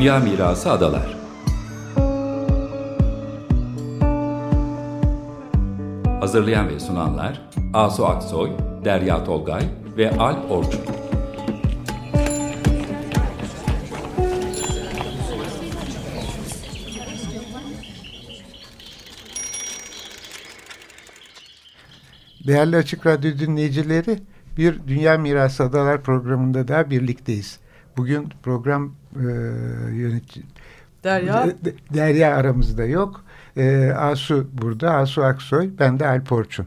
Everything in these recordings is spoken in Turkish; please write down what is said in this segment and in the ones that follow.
Dünya Mirası Adalar Hazırlayan ve sunanlar Asu Aksoy, Derya Tolgay ve Alp Orçun. Değerli Açık Radyo dinleyicileri, bir Dünya Mirası Adalar programında daha birlikteyiz. Bugün program e, yönetici Derya. Derya aramızda yok. E, Asu burada, Asu Aksoy, ben de Alp Orçun.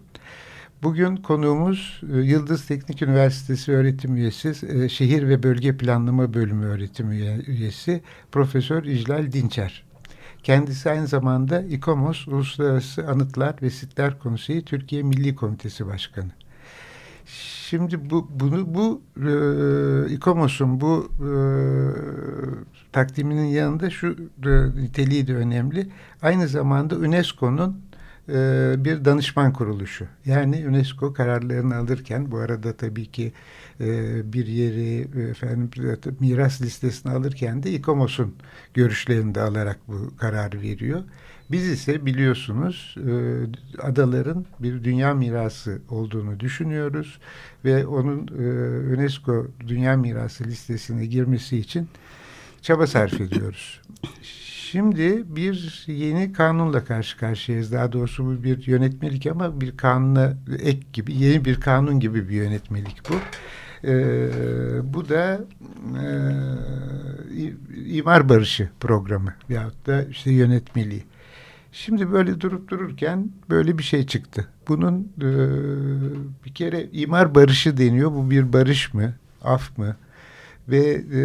Bugün konuğumuz e, Yıldız Teknik Üniversitesi öğretim üyesi, e, Şehir ve Bölge Planlama Bölümü öğretim üyesi Profesör İclal Dinçer. Kendisi aynı zamanda İKOMOS Uluslararası Anıtlar ve Sitler Konseyi Türkiye Milli Komitesi Başkanı. Şimdi bu bunu bu e, İKOMOS'un bu e, takdiminin yanında şu e, niteliği de önemli. Aynı zamanda UNESCO'nun e, bir danışman kuruluşu. Yani UNESCO kararlarını alırken bu arada tabii ki e, bir yeri efendim miras listesine alırken de İKOMOS'un görüşlerini de alarak bu kararı veriyor. Biz ise biliyorsunuz e, adaların bir dünya mirası olduğunu düşünüyoruz ve onun e, UNESCO Dünya Mirası listesine girmesi için çaba sarf ediyoruz. Şimdi bir yeni kanunla karşı karşıyayız. Daha doğrusu bu bir yönetmelik ama bir kanuna ek gibi, yeni bir kanun gibi bir yönetmelik bu. Ee, bu da e, imar barışı programı veyahut da işte yönetmeliği. Şimdi böyle durup dururken böyle bir şey çıktı. Bunun e, bir kere imar barışı deniyor. Bu bir barış mı? Af mı? Ve e,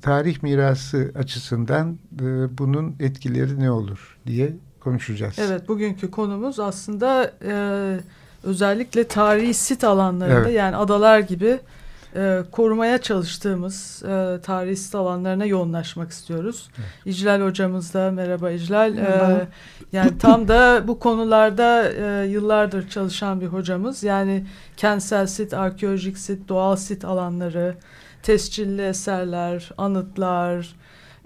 tarih mirası açısından e, bunun etkileri ne olur diye konuşacağız. Evet bugünkü konumuz aslında e, özellikle tarihi sit alanlarında evet. yani adalar gibi e, korumaya çalıştığımız e, tarihi sit alanlarına yoğunlaşmak istiyoruz. Evet. İclal hocamız da merhaba İclal. E, yani tam da bu konularda e, yıllardır çalışan bir hocamız. Yani kentsel sit, arkeolojik sit, doğal sit alanları, tescilli eserler, anıtlar,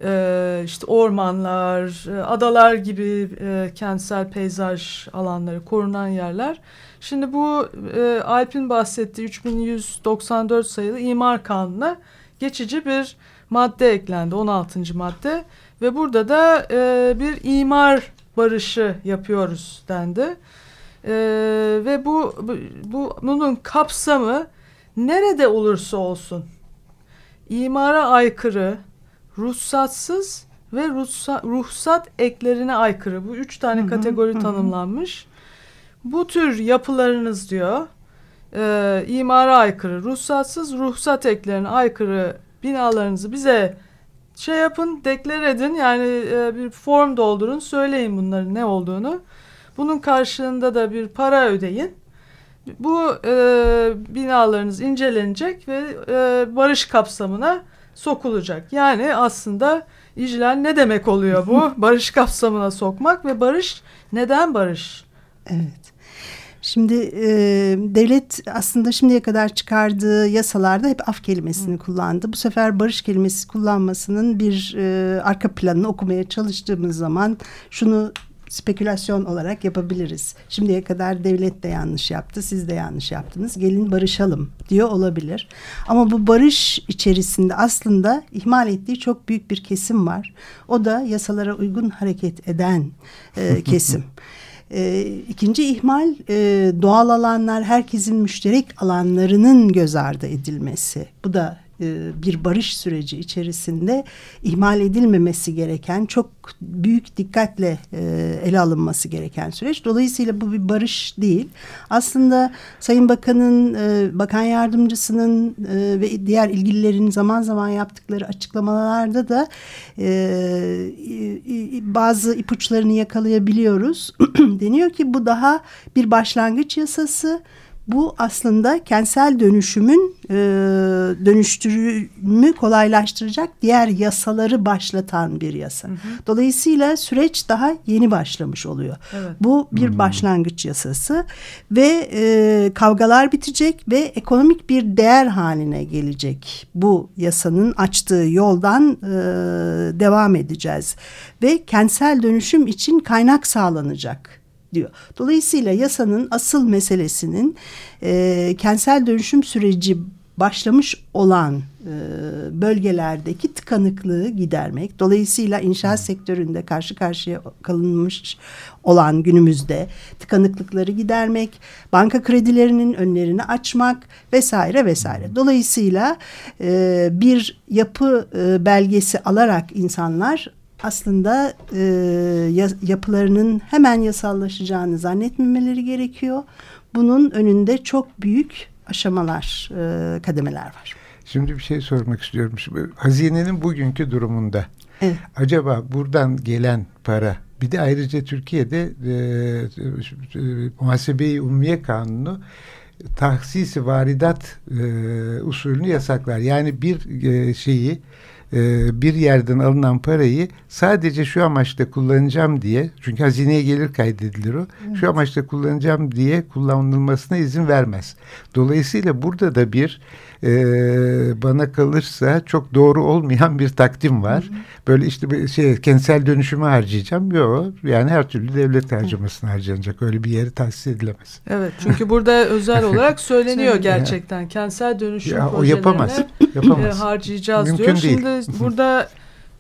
e, işte ormanlar, e, adalar gibi e, kentsel peyzaj alanları, korunan yerler. Şimdi bu e, Alp'in bahsettiği 3194 sayılı imar kanununa geçici bir madde eklendi, 16. madde. Ve burada da e, bir imar barışı yapıyoruz dendi. E, ve bu, bu bunun kapsamı nerede olursa olsun imara aykırı, ruhsatsız ve ruhsat, ruhsat eklerine aykırı bu üç tane kategori tanımlanmış. Bu tür yapılarınız diyor e, imara aykırı, ruhsatsız, ruhsat eklerine aykırı binalarınızı bize şey yapın, deklar edin yani e, bir form doldurun, söyleyin bunların ne olduğunu. Bunun karşılığında da bir para ödeyin. Bu e, binalarınız incelenecek ve e, barış kapsamına sokulacak. Yani aslında iclal ne demek oluyor bu? barış kapsamına sokmak ve barış neden barış? Evet. Şimdi e, devlet aslında şimdiye kadar çıkardığı yasalarda hep af kelimesini Hı. kullandı. Bu sefer barış kelimesi kullanmasının bir e, arka planını okumaya çalıştığımız zaman şunu spekülasyon olarak yapabiliriz. Şimdiye kadar devlet de yanlış yaptı, siz de yanlış yaptınız. Gelin barışalım diyor olabilir. Ama bu barış içerisinde aslında ihmal ettiği çok büyük bir kesim var. O da yasalara uygun hareket eden e, kesim. E, ikinci ihmal e, doğal alanlar herkesin müşterek alanlarının göz ardı edilmesi. Bu da e, bir barış süreci içerisinde ihmal edilmemesi gereken çok büyük dikkatle e, ele alınması gereken süreç. Dolayısıyla bu bir barış değil. Aslında Sayın Bakan'ın, e, Bakan Yardımcısının ve diğer ilgililerin zaman zaman yaptıkları açıklamalarda da bazı ipuçlarını yakalayabiliyoruz. Deniyor ki bu daha bir başlangıç yasası Bu aslında kentsel dönüşümün e, dönüştürümü kolaylaştıracak diğer yasaları başlatan bir yasa. Hı hı. Dolayısıyla süreç daha yeni başlamış oluyor. Evet. Bu bir hı başlangıç yasası ve e, kavgalar bitecek ve ekonomik bir değer haline gelecek. Bu yasanın açtığı yoldan e, devam edeceğiz ve kentsel dönüşüm için kaynak sağlanacak diyor. Dolayısıyla yasanın asıl meselesinin e, kentsel dönüşüm süreci başlamış olan e, bölgelerdeki tıkanıklığı gidermek. Dolayısıyla inşaat sektöründe karşı karşıya kalınmış olan günümüzde tıkanıklıkları gidermek, banka kredilerinin önlerini açmak vesaire vesaire. Dolayısıyla e, bir yapı e, belgesi alarak insanlar aslında e, yapılarının hemen yasallaşacağını zannetmemeleri gerekiyor. Bunun önünde çok büyük aşamalar, e, kademeler var. Şimdi bir şey sormak istiyorum. Hazinenin bugünkü durumunda evet. acaba buradan gelen para bir de ayrıca Türkiye'de e, e, muhasebe-i ummiye kanunu tahsisi varidat e, usulünü yasaklar. Yani bir e, şeyi bir yerden alınan parayı sadece şu amaçla kullanacağım diye çünkü hazineye gelir kaydedilir o. Evet. Şu amaçla kullanacağım diye kullanılmasına izin vermez. Dolayısıyla burada da bir e, bana kalırsa çok doğru olmayan bir takdim var. Hı hı. Böyle işte şey kentsel dönüşümü harcayacağım. Yok yani her türlü devlet harcamasına harcanacak. Öyle bir yeri tahsis edilemez. Evet çünkü burada özel olarak söyleniyor gerçekten. Kentsel dönüşüm ya, o yapamaz. yapamaz. E, harcayacağız Mümkün diyor. Değil. Şimdi burada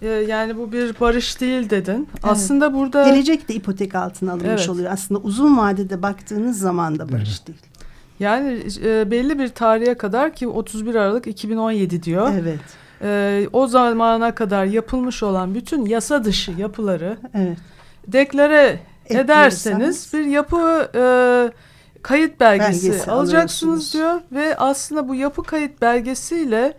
e, yani bu bir barış değil dedin. Evet. Aslında burada gelecek de ipotek altına alınmış evet. oluyor. Aslında uzun vadede baktığınız zaman da barış evet. değil. Yani e, belli bir tarihe kadar ki 31 Aralık 2017 diyor. Evet. E, o zamana kadar yapılmış olan bütün yasa dışı yapıları evet. deklare ederseniz bir yapı e, kayıt belgesi, belgesi alacaksınız diyor ve aslında bu yapı kayıt belgesiyle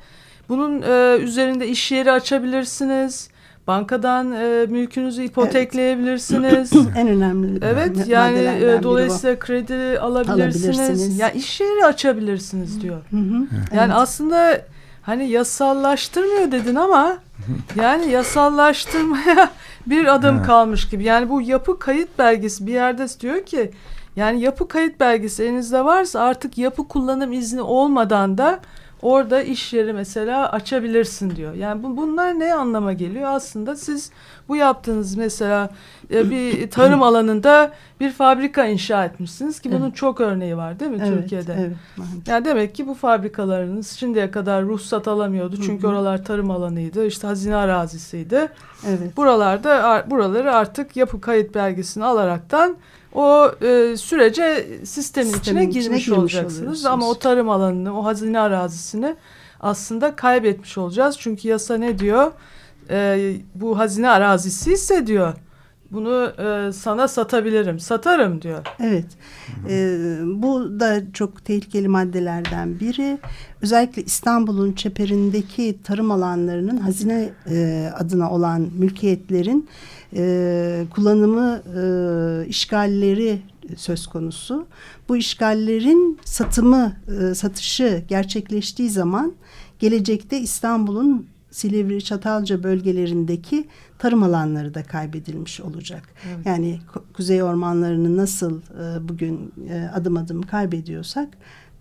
bunun e, üzerinde iş yeri açabilirsiniz Bankadan e, mülkünüzü ipotekleyebilirsiniz. Evet. en önemli. Evet yani e, dolayısıyla kredi alabilirsiniz. alabilirsiniz. Ya iş yeri açabilirsiniz diyor. Hı hı. Yani evet. aslında hani yasallaştırmıyor dedin ama yani yasallaştırmaya bir adım kalmış gibi. Yani bu yapı kayıt belgesi bir yerde diyor ki yani yapı kayıt belgesi elinizde varsa artık yapı kullanım izni olmadan da orada iş yeri mesela açabilirsin diyor. Yani bu, bunlar ne anlama geliyor? Aslında siz bu yaptığınız mesela e, bir tarım alanında bir fabrika inşa etmişsiniz ki bunun evet. çok örneği var değil mi evet, Türkiye'de? Evet. Yani demek ki bu fabrikalarınız şimdiye kadar ruhsat alamıyordu çünkü Hı -hı. oralar tarım alanıydı. işte hazine arazisiydi. Evet. Buralarda buraları artık yapı kayıt belgesini alaraktan o e, sürece sistemin, sistemin içine, girmiş, girmiş olacaksınız. Ama o tarım alanını, o hazine arazisini aslında kaybetmiş olacağız. Çünkü yasa ne diyor? E, bu hazine arazisi ise diyor. Bunu e, sana satabilirim, satarım diyor. Evet, e, bu da çok tehlikeli maddelerden biri. Özellikle İstanbul'un çeperindeki tarım alanlarının hazine e, adına olan mülkiyetlerin e, kullanımı e, işgalleri söz konusu. Bu işgallerin satımı, e, satışı gerçekleştiği zaman gelecekte İstanbul'un Silivri, Çatalca bölgelerindeki tarım alanları da kaybedilmiş olacak. Evet. Yani kuzey ormanlarını nasıl e, bugün e, adım adım kaybediyorsak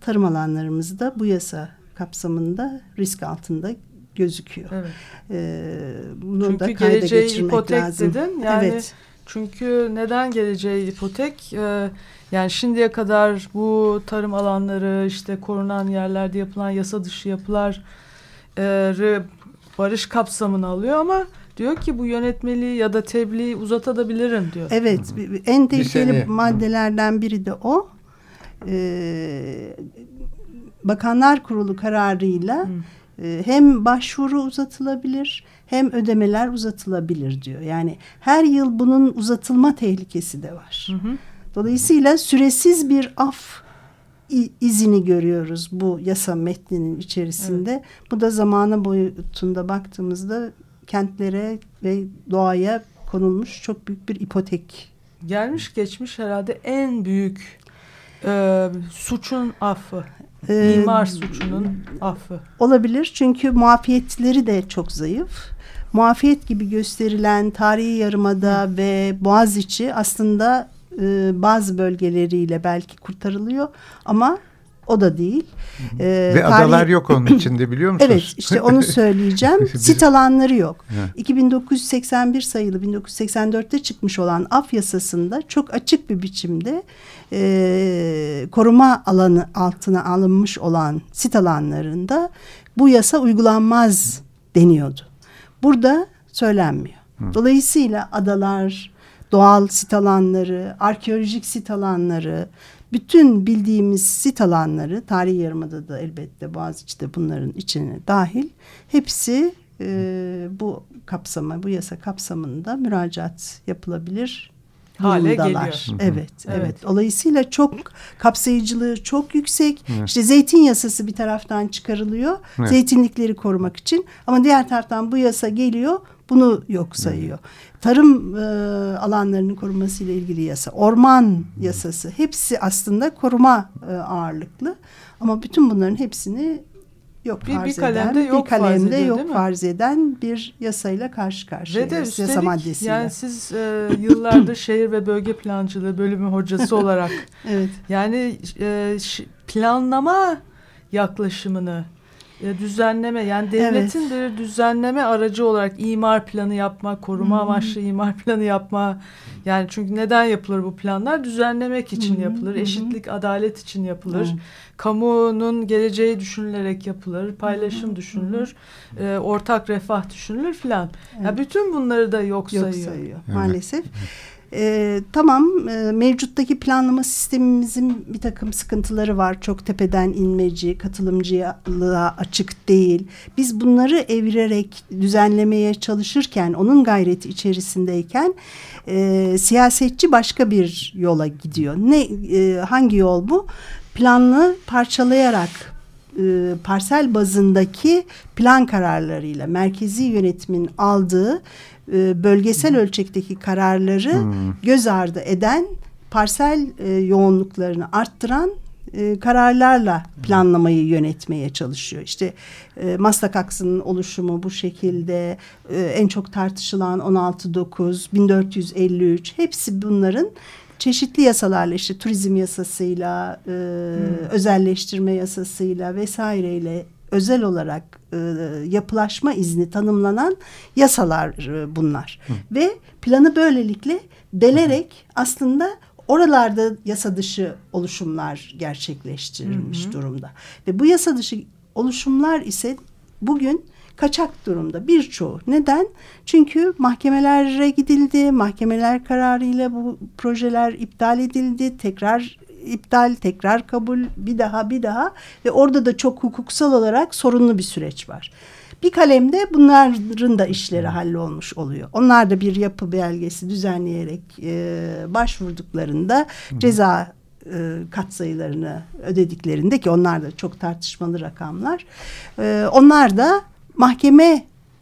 tarım alanlarımızı da bu yasa kapsamında risk altında gözüküyor. Evet. Ee, bunu çünkü da kayda geleceği ipotek lazım. dedin. Yani evet. Çünkü neden geleceği ipotek? Ee, yani şimdiye kadar bu tarım alanları işte korunan yerlerde yapılan yasa dışı yapılar e, barış kapsamını alıyor ama diyor ki bu yönetmeliği ya da tebliği uzatabilirim diyor. Evet en tehlikeli maddelerden biri de o. Ee, Bakanlar Kurulu kararıyla Hı ee, hem başvuru uzatılabilir hem ödemeler uzatılabilir diyor. Yani her yıl bunun uzatılma tehlikesi de var. Hı hı. Dolayısıyla süresiz bir af izini görüyoruz bu yasa metninin içerisinde. Evet. Bu da zamana boyutunda baktığımızda kentlere ve doğaya konulmuş çok büyük bir ipotek. Gelmiş geçmiş herhalde en büyük Ee, suçun affı. Ee, İmar suçunun affı. Olabilir çünkü muafiyetleri de çok zayıf. Muafiyet gibi gösterilen tarihi yarımada Hı. ve Boğaziçi aslında e, bazı bölgeleriyle belki kurtarılıyor ama o da değil. Ee, Ve tarih... adalar yok onun içinde biliyor musunuz? evet işte onu söyleyeceğim. Sit alanları yok. 2981 sayılı 1984'te çıkmış olan af yasasında çok açık bir biçimde e, koruma alanı altına alınmış olan sit alanlarında bu yasa uygulanmaz deniyordu. Burada söylenmiyor. Dolayısıyla adalar, doğal sit alanları, arkeolojik sit alanları, bütün bildiğimiz sit alanları, tarihi yarımada da elbette Boğaziçi'de bunların içine dahil, hepsi e, bu kapsama, bu yasa kapsamında müracaat yapılabilir hale geliyor. Evet, evet, evet. Dolayısıyla çok kapsayıcılığı çok yüksek. Evet. İşte zeytin yasası bir taraftan çıkarılıyor. Evet. Zeytinlikleri korumak için. Ama diğer taraftan bu yasa geliyor bunu yok sayıyor. Tarım e, alanlarının korunması ile ilgili yasa, orman yasası hepsi aslında koruma e, ağırlıklı. Ama bütün bunların hepsini yok bir, farz bir kalemde eden, yok bir kalemde farz yok farz eden bir yasayla karşı karşıyayız. Ve de üstelik yasa maddesiyle. yani siz e, yıllardır şehir ve bölge plancılığı bölümü hocası olarak evet. yani e, planlama yaklaşımını düzenleme yani devletin evet. bir düzenleme aracı olarak imar planı yapma, koruma Hı -hı. amaçlı imar planı yapma. Yani çünkü neden yapılır bu planlar? Düzenlemek için Hı -hı. yapılır, eşitlik, Hı -hı. adalet için yapılır. Hı -hı. Kamunun geleceği düşünülerek yapılır, paylaşım Hı -hı. düşünülür, Hı -hı. E, ortak refah düşünülür filan. Evet. Yani bütün bunları da yok, yok sayıyor. sayıyor. Maalesef. E, tamam e, mevcuttaki planlama sistemimizin bir takım sıkıntıları var. Çok tepeden inmeci, katılımcılığa açık değil. Biz bunları evirerek düzenlemeye çalışırken, onun gayreti içerisindeyken e, siyasetçi başka bir yola gidiyor. Ne e, Hangi yol bu? Planlı parçalayarak e, parsel bazındaki plan kararlarıyla merkezi yönetimin aldığı e, bölgesel ölçekteki kararları hmm. göz ardı eden parsel e, yoğunluklarını arttıran e, kararlarla planlamayı yönetmeye çalışıyor. İşte e, Maslak Aksı'nın oluşumu bu şekilde e, en çok tartışılan 16.9, 1453 hepsi bunların çeşitli yasalarla işte turizm yasasıyla, e, hmm. özelleştirme yasasıyla vesaireyle özel olarak e, yapılaşma izni tanımlanan yasalar e, bunlar. Hı. Ve planı böylelikle delerek Hı. aslında oralarda yasa dışı oluşumlar gerçekleştirilmiş hı hı. durumda. Ve bu yasa dışı oluşumlar ise bugün kaçak durumda birçoğu. Neden? Çünkü mahkemelere gidildi, mahkemeler kararıyla bu projeler iptal edildi, tekrar iptal, tekrar kabul, bir daha bir daha ve orada da çok hukuksal olarak sorunlu bir süreç var. Bir kalemde bunların da işleri hallolmuş oluyor. Onlar da bir yapı belgesi düzenleyerek e, başvurduklarında ceza e, katsayılarını ödediklerinde ki onlar da çok tartışmalı rakamlar. E, onlar da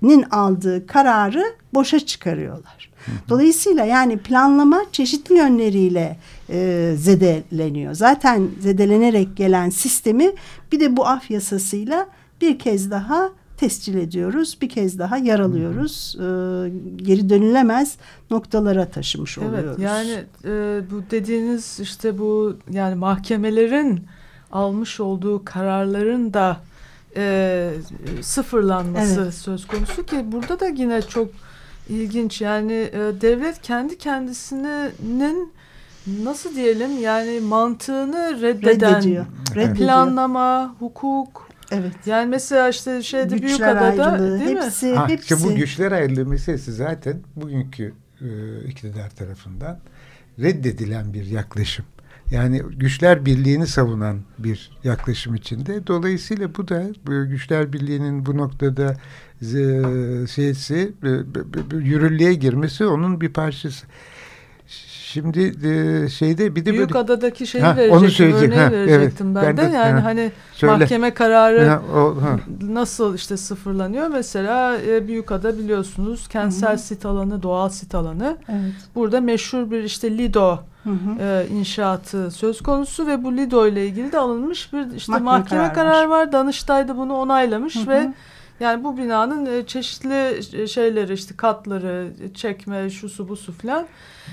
mahkemenin aldığı kararı boşa çıkarıyorlar. Dolayısıyla yani planlama çeşitli yönleriyle e, zedeleniyor. Zaten zedelenerek gelen sistemi bir de bu af yasasıyla bir kez daha tescil ediyoruz. Bir kez daha yaralıyoruz. E, geri dönülemez noktalara taşımış oluyoruz. Evet yani e, bu dediğiniz işte bu yani mahkemelerin almış olduğu kararların da e, sıfırlanması evet. söz konusu ki burada da yine çok ilginç yani e, devlet kendi kendisinin nasıl diyelim yani mantığını reddeden Reddediyor. planlama, hukuk Evet. Yani mesela işte şeyde güçler Büyükada'da değil hepsi, mi? Ha, hepsi. bu güçler ayrılığı meselesi zaten bugünkü e, iktidar tarafından reddedilen bir yaklaşım. Yani güçler birliğini savunan bir yaklaşım içinde. Dolayısıyla bu da güçler birliğinin bu noktada şeysi yürürlüğe girmesi onun bir parçası. Şimdi e, şeyde bir de Büyük böyle... adadaki şeyi ha, verecektim. Onu söyleyecek. Örneği ha, verecektim evet, ben, ben de. Yani ha, hani söyle. mahkeme kararı ha, o, ha. nasıl işte sıfırlanıyor. Mesela e, Büyük ada biliyorsunuz kentsel Hı -hı. sit alanı, doğal sit alanı. Evet. Burada meşhur bir işte Lido hı hı. E, inşaatı söz konusu ve bu Lido ile ilgili de alınmış bir işte mahkeme, mahkeme kararı karar var. Danıştay da bunu onaylamış hı hı. ve yani bu binanın e, çeşitli e, şeyleri işte katları, çekme, şusu busu falan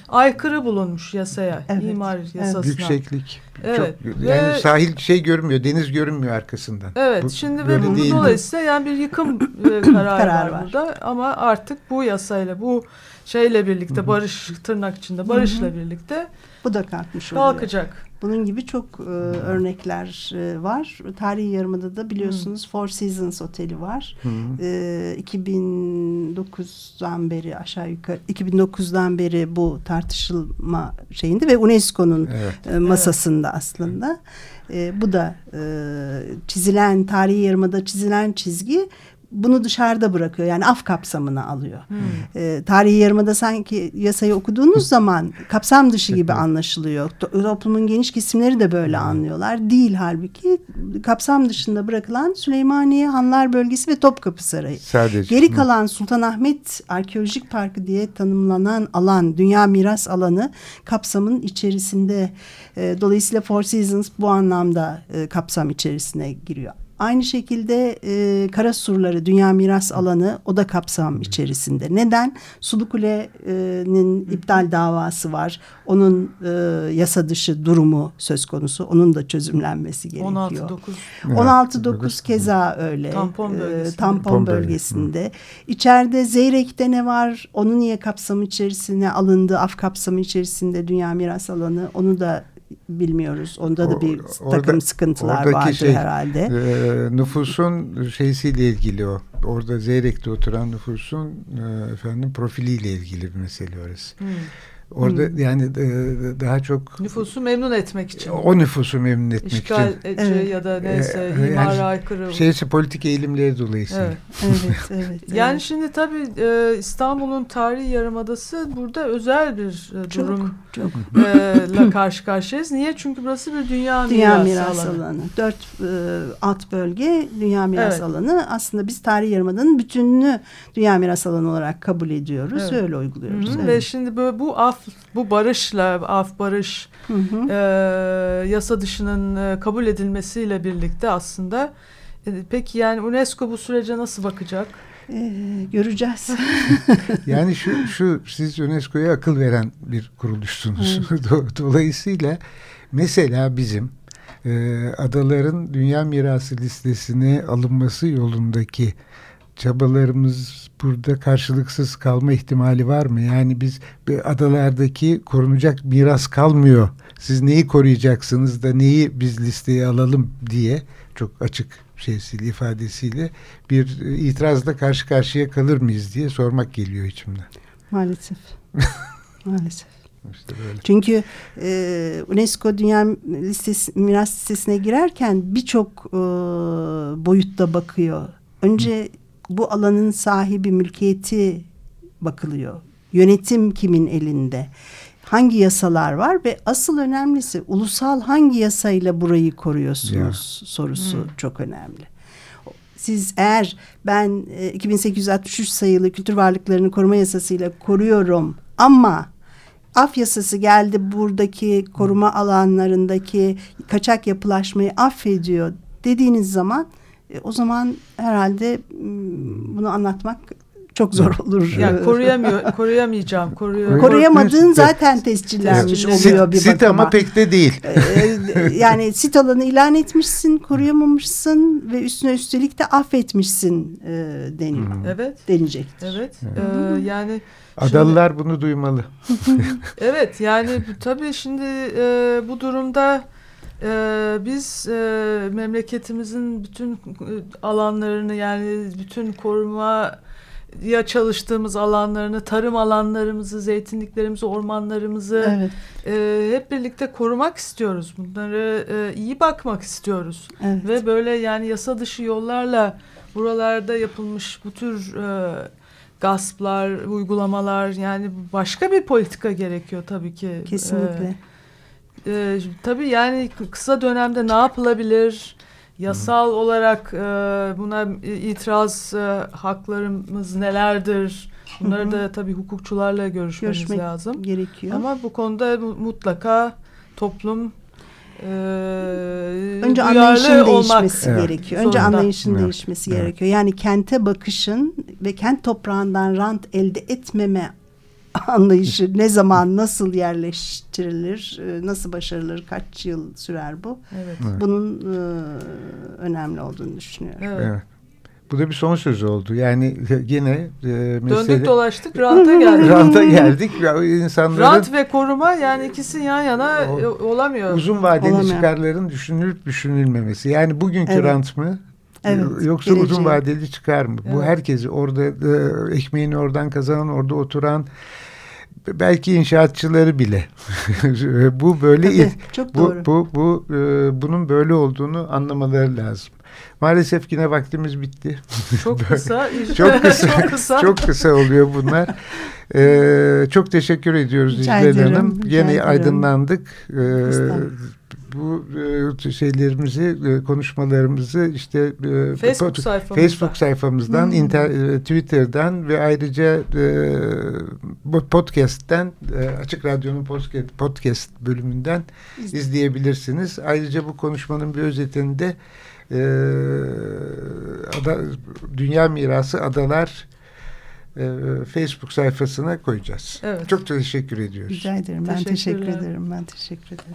aykırı bulunmuş yasaya, evet. imar yasasına. Evet. Yükseklik. Evet. Çok, yani ve, sahil şey görünmüyor, deniz görünmüyor arkasından. Evet. Bu, şimdi ve bu dolayısıyla yani bir yıkım e, kararı Karar var, var burada ama artık bu yasayla bu şeyle birlikte barış tırnak içinde barışla birlikte bu da kalkmış oluyor. Kalkacak. Bunun gibi çok e, örnekler e, var. Tarihi Yarımada da biliyorsunuz hmm. Four Seasons Oteli var. Hmm. E, 2009'dan beri aşağı yukarı 2009'dan beri bu tartışılma şeyinde ve UNESCO'nun evet. e, masasında evet. aslında. E, bu da e, çizilen tarihi yarımada çizilen çizgi bunu dışarıda bırakıyor. Yani af kapsamına alıyor. Hmm. E, tarihi yarımada sanki yasayı okuduğunuz zaman kapsam dışı gibi anlaşılıyor. Toplumun geniş kesimleri de böyle hmm. anlıyorlar. Değil halbuki kapsam dışında bırakılan Süleymaniye, Hanlar Bölgesi ve Topkapı Sarayı. Sadece. Geri kalan Sultanahmet Arkeolojik Parkı diye tanımlanan alan, dünya miras alanı kapsamın içerisinde. E, dolayısıyla Four Seasons bu anlamda e, kapsam içerisine giriyor. Aynı şekilde e, Kara Surları Dünya Miras Alanı o da kapsam içerisinde. Neden? Sulukule'nin iptal davası var. Onun e, yasa dışı durumu söz konusu. Onun da çözümlenmesi gerekiyor. 16-9 16-9 keza öyle. Tampon bölgesinde. E, tampon bölgesinde. İçeride Zeyrek'te ne var? Onu niye kapsam içerisine alındı? Af kapsamı içerisinde Dünya Miras Alanı onu da bilmiyoruz. Onda da bir o, orada, takım sıkıntılar vardır şey, herhalde. E, nüfusun şeysiyle ilgili o. Orada Zeyrek'te oturan nüfusun e, efendim profiliyle ilgili bir mesele orası. Hmm. Orada hmm. yani e, daha çok nüfusu memnun etmek için. O nüfusu memnun etmek İşgal için. İşgal edici evet. ya da neyse ee, imara yani, aykırı. Şeysi politik eğilimleri dolayısıyla. Evet. evet, evet, Yani evet. şimdi tabii e, İstanbul'un tarihi yarımadası burada özel bir e, durum çok, çok. E, karşı karşıyayız. Niye? Çünkü burası bir dünya, dünya miras, miras alanı. alanı. Dört e, alt bölge dünya miras evet. alanı. Aslında biz tarihi yarımadanın bütününü dünya miras alanı olarak kabul ediyoruz. Evet. Öyle uyguluyoruz. Hı -hı. Evet. Ve şimdi böyle bu af bu barışla af barış hı hı. E, yasa dışının e, kabul edilmesiyle birlikte aslında e, peki yani UNESCO bu sürece nasıl bakacak? Ee, göreceğiz. yani şu, şu siz UNESCO'ya akıl veren bir kuruluşsunuz. Dolayısıyla mesela bizim e, adaların dünya mirası listesine alınması yolundaki çabalarımız burada karşılıksız kalma ihtimali var mı? Yani biz adalardaki korunacak miras kalmıyor. Siz neyi koruyacaksınız da neyi biz listeye alalım diye çok açık şeysiyle ifadesiyle bir itirazla karşı karşıya kalır mıyız diye sormak geliyor içimden. Maalesef. Maalesef. İşte böyle. Çünkü e, UNESCO Dünya Listesi, Miras Listesi'ne girerken birçok e, boyutta bakıyor. Önce Hı bu alanın sahibi mülkiyeti bakılıyor. Yönetim kimin elinde? Hangi yasalar var ve asıl önemlisi ulusal hangi yasayla burayı koruyorsunuz ya. sorusu hmm. çok önemli. Siz eğer ben 2863 e, sayılı kültür varlıklarını koruma yasasıyla koruyorum ama af yasası geldi buradaki koruma alanlarındaki kaçak yapılaşmayı affediyor dediğiniz zaman e, o zaman herhalde bunu anlatmak çok zor olur. Yani koruyamıyor, koruyamayacağım. Koruyor. Koruyamadığın zaten tescillenmiş evet. oluyor bir sit bakıma. ama pek de değil. E, yani sit alanı ilan etmişsin, koruyamamışsın ve üstüne üstelik de affetmişsin e, deniyor. Hmm. Evet. Denecektir. Evet. Ee, yani Adalılar şimdi, bunu duymalı. evet yani tabii şimdi e, bu durumda ee, biz e, memleketimizin bütün e, alanlarını yani bütün koruma ya çalıştığımız alanlarını, tarım alanlarımızı, zeytinliklerimizi, ormanlarımızı evet. e, hep birlikte korumak istiyoruz. Bunları e, iyi bakmak istiyoruz. Evet. Ve böyle yani yasa dışı yollarla buralarda yapılmış bu tür e, gasplar, uygulamalar yani başka bir politika gerekiyor tabii ki. Kesinlikle. E, e, tabii yani kısa dönemde ne yapılabilir? Yasal olarak e, buna itiraz e, haklarımız nelerdir? Bunları da tabii hukukçularla görüşmemiz Görüşmek lazım. gerekiyor. Ama bu konuda mutlaka toplum e, önce anlayışın değişmesi evet. gerekiyor. Önce Zorunda. anlayışın evet. değişmesi evet. gerekiyor. Yani kente bakışın ve kent toprağından rant elde etmeme anlayışı ne zaman nasıl yerleştirilir, e, nasıl başarılır, kaç yıl sürer bu? Evet. Evet. Bunun e, önemli olduğunu düşünüyorum. Evet. Evet. Bu da bir son söz oldu. Yani yine e, mesele... Döndük dolaştık ranta geldik. Ranta geldik. Ya, insanların Rant ve koruma yani ikisi yan yana O- e, olamıyor. uzun vadeli Olamıyor. çıkarların düşünülüp düşünülmemesi. Yani bugünkü Evet. rant mı? Evet, Yoksa geleceği. uzun vadeli çıkar mı? Bu Evet. herkesi orada e, ekmeğini oradan kazanan, orada oturan belki inşaatçıları bile. bu böyle Tabii, çok bu doğru. bu bu e, bunun böyle olduğunu anlamaları lazım. Maalesef yine vaktimiz bitti. Çok kısa. Çok kısa. çok kısa. Çok kısa oluyor bunlar. Ee, çok teşekkür ediyoruz ederim, Hanım. Yine aydınlandık. Ee. Bu e, şeylerimizi, e, konuşmalarımızı işte e, Facebook sayfamızda. Facebook sayfamızdan, Hmm. inter, e, Twitter'dan ve ayrıca e, bu podcast'ten, e, Açık Radyo'nun podcast, podcast bölümünden İzle- izleyebilirsiniz. Ayrıca bu konuşmanın bir özetini de e, ada, Dünya Mirası Adalar Facebook sayfasına koyacağız. Evet. Çok teşekkür ediyoruz. Rica ederim. Ben teşekkür ederim. Ben teşekkür ederim.